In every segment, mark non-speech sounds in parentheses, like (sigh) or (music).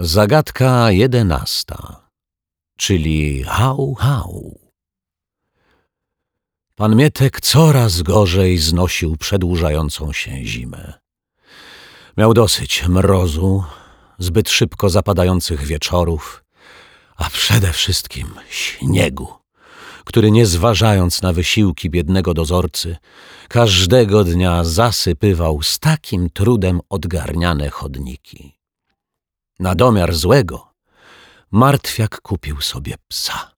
Zagadka jedenasta, czyli hał, hał. Pan Mietek coraz gorzej znosił przedłużającą się zimę. Miał dosyć mrozu, zbyt szybko zapadających wieczorów, a przede wszystkim śniegu, który nie zważając na wysiłki biednego dozorcy, każdego dnia zasypywał z takim trudem odgarniane chodniki. Na domiar złego martwiak kupił sobie psa.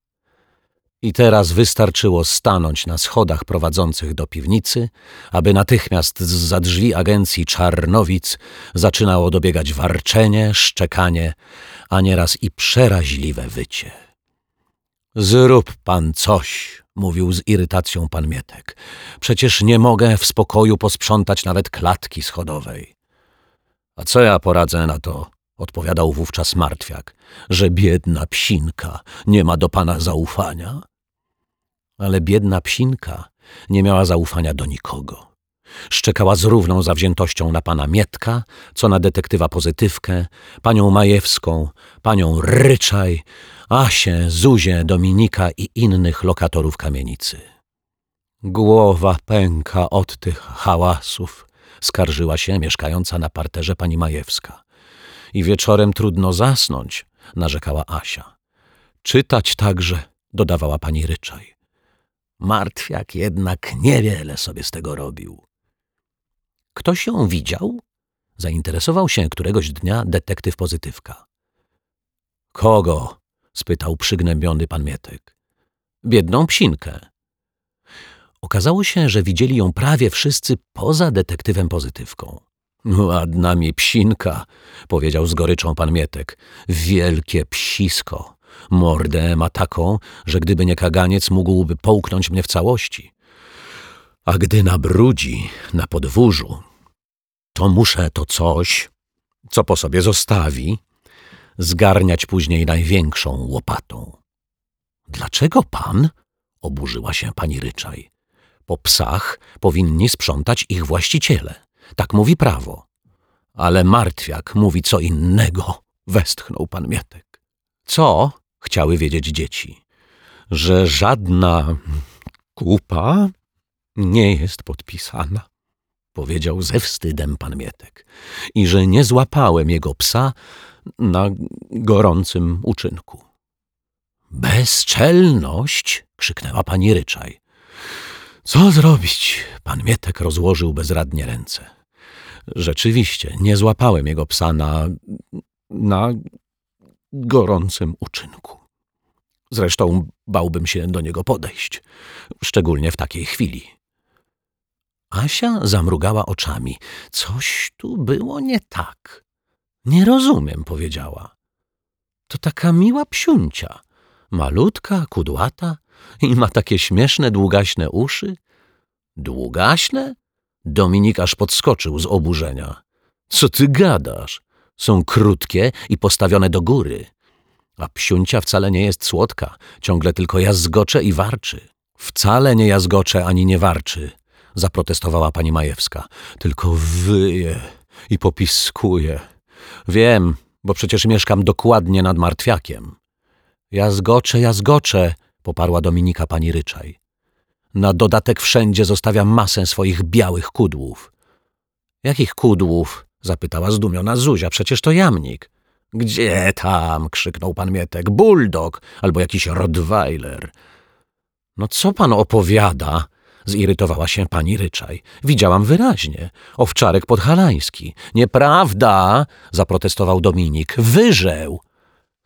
I teraz wystarczyło stanąć na schodach prowadzących do piwnicy, aby natychmiast z za drzwi agencji Czarnowic zaczynało dobiegać warczenie, szczekanie, a nieraz i przeraźliwe wycie. Zrób pan coś, mówił z irytacją pan Mietek. Przecież nie mogę w spokoju posprzątać nawet klatki schodowej. A co ja poradzę na to? Odpowiadał wówczas martwiak, że biedna psinka nie ma do pana zaufania. Ale biedna psinka nie miała zaufania do nikogo. Szczekała z równą zawziętością na pana Mietka, co na detektywa Pozytywkę, panią Majewską, panią Ryczaj, Asię, Zuzię, Dominika i innych lokatorów kamienicy. Głowa pęka od tych hałasów, skarżyła się mieszkająca na parterze pani Majewska. I wieczorem trudno zasnąć, narzekała Asia. Czytać także, dodawała pani Ryczaj. Martwiak jednak niewiele sobie z tego robił. Ktoś ją widział? Zainteresował się któregoś dnia detektyw pozytywka. Kogo? spytał przygnębiony pan Mietek. Biedną psinkę. Okazało się, że widzieli ją prawie wszyscy poza detektywem pozytywką. Ładna mi psinka, powiedział z goryczą pan Mietek. Wielkie psisko. Mordę ma taką, że gdyby nie kaganiec, mógłby połknąć mnie w całości. A gdy nabrudzi na podwórzu, to muszę to coś, co po sobie zostawi, zgarniać później największą łopatą. Dlaczego pan? oburzyła się pani Ryczaj. Po psach powinni sprzątać ich właściciele. Tak mówi prawo. Ale martwiak mówi co innego, (laughs) westchnął pan Mietek. Co? chciały wiedzieć dzieci. Że żadna kupa nie jest podpisana, powiedział ze wstydem pan Mietek, i że nie złapałem jego psa na gorącym uczynku. Bezczelność! krzyknęła pani Ryczaj. Co zrobić? Pan Mietek rozłożył bezradnie ręce. Rzeczywiście, nie złapałem jego psa na. na gorącym uczynku. Zresztą bałbym się do niego podejść, szczególnie w takiej chwili. Asia zamrugała oczami. Coś tu było nie tak. Nie rozumiem, powiedziała. To taka miła psiuncia, malutka, kudłata i ma takie śmieszne, długaśne uszy. Długaśne? Dominik aż podskoczył z oburzenia. Co ty gadasz? Są krótkie i postawione do góry. A psiuncia wcale nie jest słodka, ciągle tylko jazgocze i warczy. Wcale nie jazgocze ani nie warczy, zaprotestowała pani Majewska. Tylko wyje i popiskuje. Wiem, bo przecież mieszkam dokładnie nad martwiakiem. Jazgocze, jazgocze, poparła Dominika pani Ryczaj. Na dodatek wszędzie zostawia masę swoich białych kudłów. Jakich kudłów? zapytała zdumiona Zuzia. Przecież to jamnik. Gdzie tam? krzyknął pan Mietek. Bulldog albo jakiś Rottweiler. No co pan opowiada? zirytowała się pani Ryczaj. Widziałam wyraźnie. Owczarek podhalański. Nieprawda! zaprotestował Dominik. Wyżeł.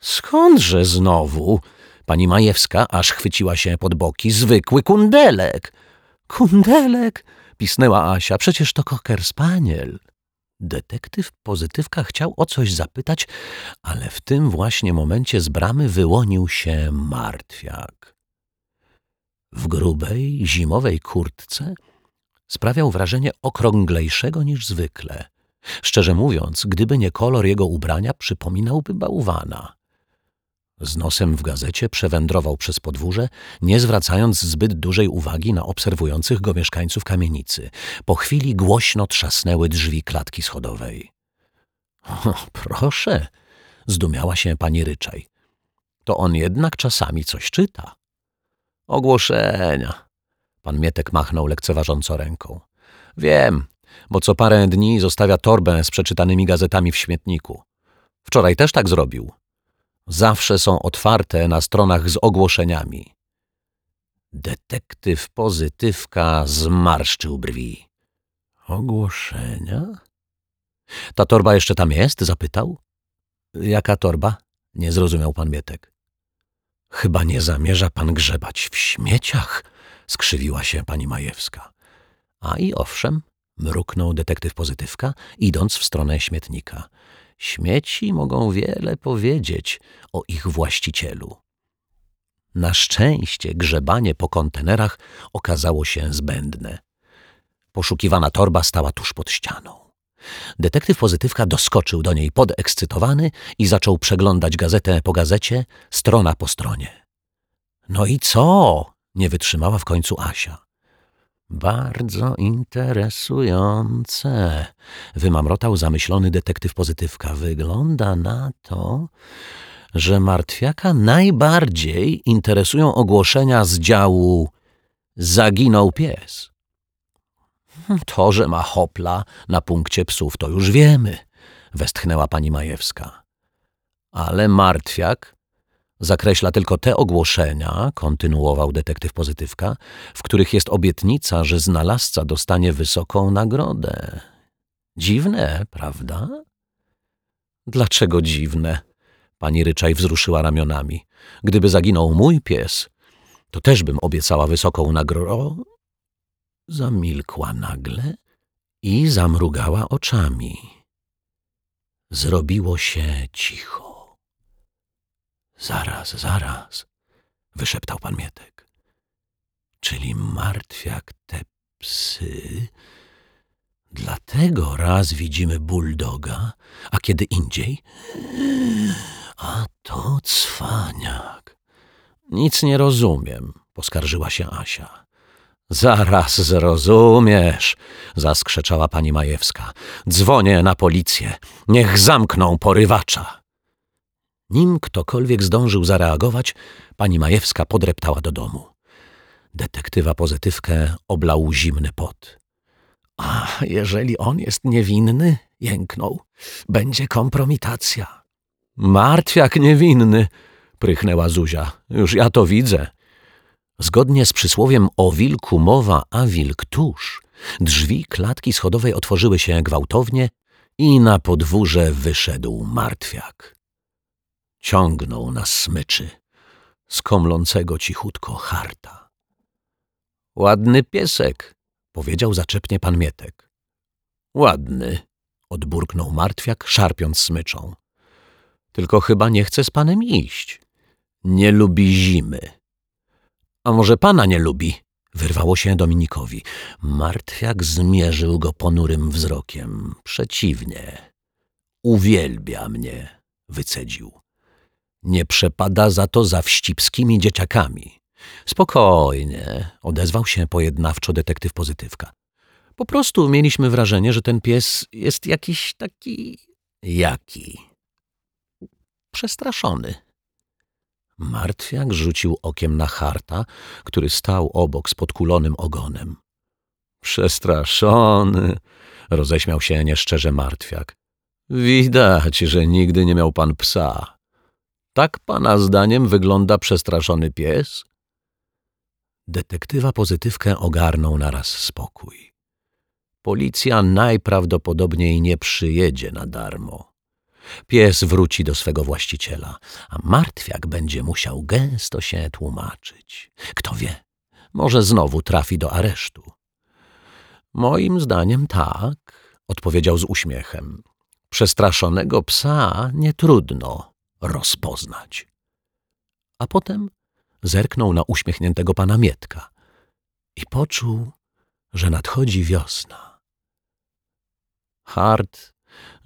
Skądże znowu? Pani Majewska aż chwyciła się pod boki. Zwykły kundelek. Kundelek? pisnęła Asia. Przecież to koker spaniel. Detektyw pozytywka chciał o coś zapytać, ale w tym właśnie momencie z bramy wyłonił się martwiak. W grubej, zimowej kurtce sprawiał wrażenie okrąglejszego niż zwykle. Szczerze mówiąc, gdyby nie kolor jego ubrania, przypominałby bałwana. Z nosem w gazecie przewędrował przez podwórze, nie zwracając zbyt dużej uwagi na obserwujących go mieszkańców kamienicy. Po chwili głośno trzasnęły drzwi klatki schodowej. O, proszę, Zdumiała się pani Ryczaj. To on jednak czasami coś czyta. Ogłoszenia. Pan Mietek machnął lekceważąco ręką. Wiem, bo co parę dni zostawia torbę z przeczytanymi gazetami w śmietniku. Wczoraj też tak zrobił. Zawsze są otwarte na stronach z ogłoszeniami. Detektyw pozytywka zmarszczył brwi. Ogłoszenia? Ta torba jeszcze tam jest? zapytał. Jaka torba? Nie zrozumiał pan Mietek. Chyba nie zamierza pan grzebać w śmieciach, skrzywiła się pani Majewska. A i owszem, mruknął detektyw pozytywka, idąc w stronę śmietnika. Śmieci mogą wiele powiedzieć o ich właścicielu. Na szczęście grzebanie po kontenerach okazało się zbędne. Poszukiwana torba stała tuż pod ścianą. Detektyw pozytywka doskoczył do niej podekscytowany i zaczął przeglądać gazetę po gazecie, strona po stronie. No i co? nie wytrzymała w końcu Asia. Bardzo interesujące, wymamrotał zamyślony detektyw pozytywka. Wygląda na to, że martwiaka najbardziej interesują ogłoszenia z działu Zaginął pies. To, że ma hopla na punkcie psów, to już wiemy, westchnęła pani Majewska. Ale martwiak zakreśla tylko te ogłoszenia, kontynuował detektyw pozytywka, w których jest obietnica, że znalazca dostanie wysoką nagrodę. Dziwne, prawda? Dlaczego dziwne? Pani Ryczaj wzruszyła ramionami. Gdyby zaginął mój pies, to też bym obiecała wysoką nagrodę. Zamilkła nagle i zamrugała oczami. Zrobiło się cicho. Zaraz, zaraz, wyszeptał pan Mietek. Czyli martwiak te psy. Dlatego raz widzimy buldoga, a kiedy indziej a to cwaniak. Nic nie rozumiem, poskarżyła się Asia. Zaraz zrozumiesz, zaskrzeczała pani Majewska. Dzwonię na policję. Niech zamkną porywacza. Nim ktokolwiek zdążył zareagować, pani Majewska podreptała do domu. Detektywa pozytywkę oblał zimny pot. A jeżeli on jest niewinny, jęknął, będzie kompromitacja. Martwiak niewinny, prychnęła Zuzia. Już ja to widzę. Zgodnie z przysłowiem o wilku mowa, a wilk tuż, drzwi klatki schodowej otworzyły się gwałtownie i na podwórze wyszedł martwiak. Ciągnął na smyczy, skomlącego cichutko harta. Ładny piesek, powiedział zaczepnie pan Mietek. Ładny, odburknął martwiak, szarpiąc smyczą. Tylko chyba nie chce z panem iść. Nie lubi zimy. A może pana nie lubi? Wyrwało się Dominikowi. Martwiak zmierzył go ponurym wzrokiem. Przeciwnie. Uwielbia mnie, wycedził. Nie przepada za to za wścibskimi dzieciakami. Spokojnie, odezwał się pojednawczo detektyw pozytywka. Po prostu mieliśmy wrażenie, że ten pies jest jakiś taki... Jaki? Przestraszony. Martwiak rzucił okiem na harta, który stał obok z podkulonym ogonem. Przestraszony, roześmiał się nieszczerze martwiak. Widać, że nigdy nie miał pan psa. Tak pana zdaniem wygląda przestraszony pies? Detektywa pozytywkę ogarnął naraz spokój. Policja najprawdopodobniej nie przyjedzie na darmo. Pies wróci do swego właściciela, a martwiak będzie musiał gęsto się tłumaczyć. Kto wie, może znowu trafi do aresztu. Moim zdaniem tak, odpowiedział z uśmiechem. Przestraszonego psa nie trudno rozpoznać. A potem zerknął na uśmiechniętego pana Mietka i poczuł, że nadchodzi wiosna. Hart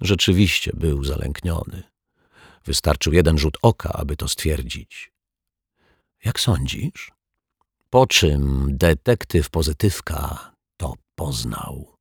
Rzeczywiście był zalękniony. Wystarczył jeden rzut oka, aby to stwierdzić. Jak sądzisz? Po czym detektyw pozytywka to poznał.